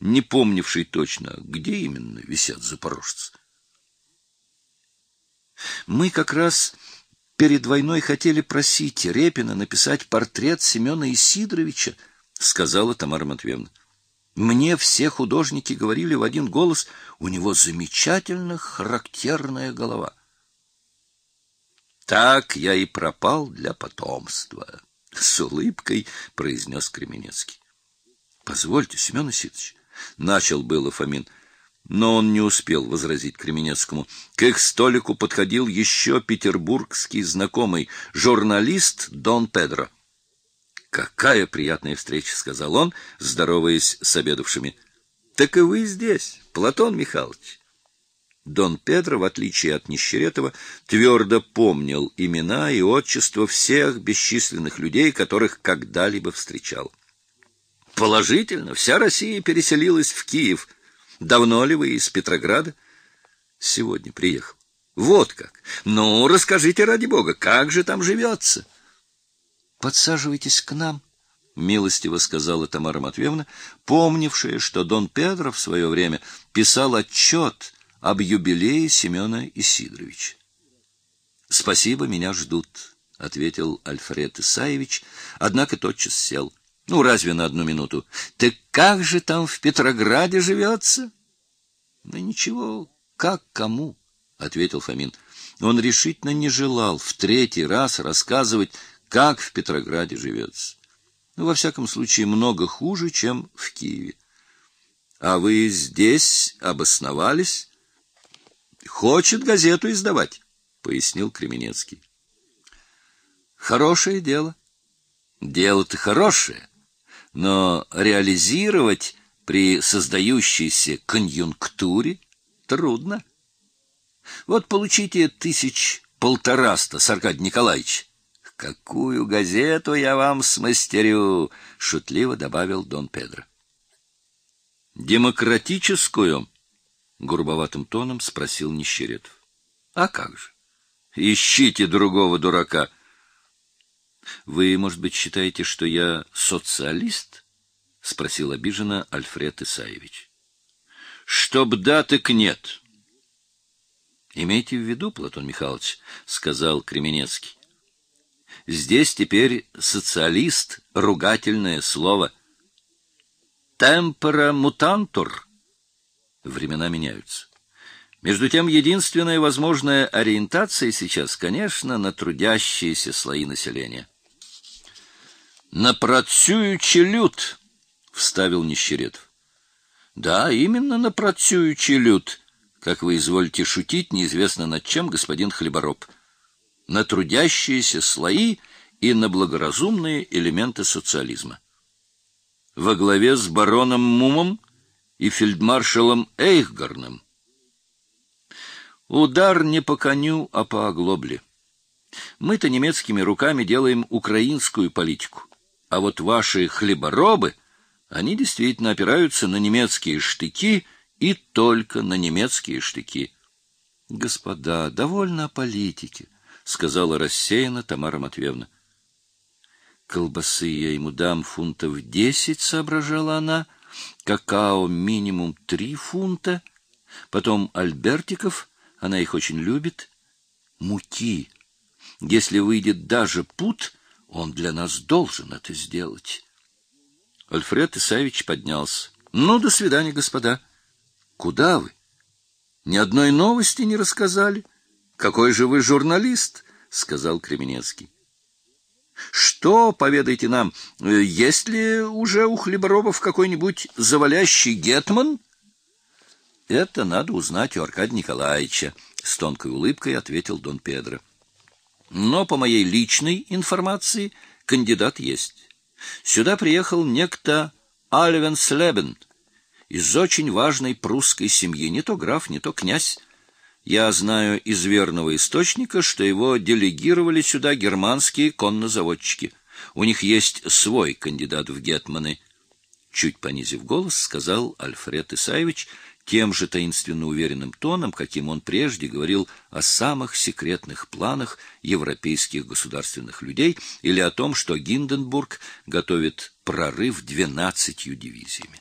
не помнивший точно, где именно висят запорожцы. Мы как раз перед войной хотели просить Репина написать портрет Семена Исидоровича, сказала Тамара Матвеевна. Мне все художники говорили в один голос, у него замечательно характерная голова. Так я и пропал для потомства, с улыбкой произнес Кременецкий. Позвольте, Семен Исидович, начал было Фомин, но он не успел возразить Кременецкому. К их столику подходил еще петербургский знакомый, журналист Дон Педро. Какая приятная встреча, сказал он, здороваясь с обедавшими. Так и вы здесь, Платон Михайлович. Дон Педро, в отличие от Нищеретова, твердо помнил имена и отчества всех бесчисленных людей, которых когда-либо встречал. Положительно, вся Россия переселилась в Киев. Давно ли вы из Петрограда? Сегодня приехал. Вот как. Ну, расскажите ради бога, как же там живется? Подсаживайтесь к нам, милостиво сказала Тамара Матвеевна, помнившая, что Дон Педро в свое время писал отчет об юбилее Семена Исидоровича. Спасибо, меня ждут, ответил Альфред Исаевич, однако тотчас сел. Ну, разве на одну минуту? Ты как же там в Петрограде живется? Ну ничего, как кому, ответил Фомин. Он решительно не желал в третий раз рассказывать, как в Петрограде живется. Ну, во всяком случае, много хуже, чем в Киеве. А вы здесь обосновались? Хочет газету издавать, пояснил Кременецкий. Хорошее дело. Дело-то хорошее, но реализировать при создающейся конъюнктуре трудно. Вот получите тысяч полтораста с Аркадий Николаевич. Какую газету я вам смастерю, шутливо добавил Дон Педро. Демократическую, грубоватым тоном спросил Нищеретов. А как же? Ищите другого дурака. Вы, может быть, считаете, что я социалист? спросил обиженно Альфред Исаевич. Чтоб да, так нет. Имейте в виду, Платон Михайлович, сказал Кременецкий. Здесь теперь социалист ругательное слово. Темпора мутантур. Времена меняются. Между тем, единственная возможная ориентация сейчас, конечно, на трудящиеся слои населения. На працюючий люд, вставил Нищеретов. Да, именно на працюючий люд, как вы изволите шутить, неизвестно над чем, господин Хлебороб на трудящиеся слои и на благоразумные элементы социализма. Во главе с бароном Мумом и фельдмаршалом Эйхгарном. Удар не по коню, а по оглобле. Мы-то немецкими руками делаем украинскую политику, а вот ваши хлеборобы, они действительно опираются на немецкие штыки и только на немецкие штыки. Господа, довольно о политике сказала рассеянно Тамара Матвеевна. Колбасы я ему дам фунтов десять, соображала она, какао минимум три фунта, потом альбертиков, она их очень любит, муки. Если выйдет даже пут, он для нас должен это сделать. Альфред Исаевич поднялся. Ну, до свидания, господа. Куда вы? Ни одной новости не рассказали. Какой же вы журналист, сказал Кременецкий. Что, поведайте нам, есть ли уже у Хлеборобов какой-нибудь завалящий гетман? Это надо узнать у Аркадия Николаевича, с тонкой улыбкой ответил Дон Педро. Но по моей личной информации кандидат есть. Сюда приехал некто Альвен Слебен из очень важной прусской семьи, не то граф, не то князь. Я знаю из верного источника, что его делегировали сюда германские коннозаводчики. У них есть свой кандидат в гетманы. Чуть понизив голос, сказал Альфред Исаевич тем же таинственно уверенным тоном, каким он прежде говорил о самых секретных планах европейских государственных людей или о том, что Гинденбург готовит прорыв двенадцатью дивизиями.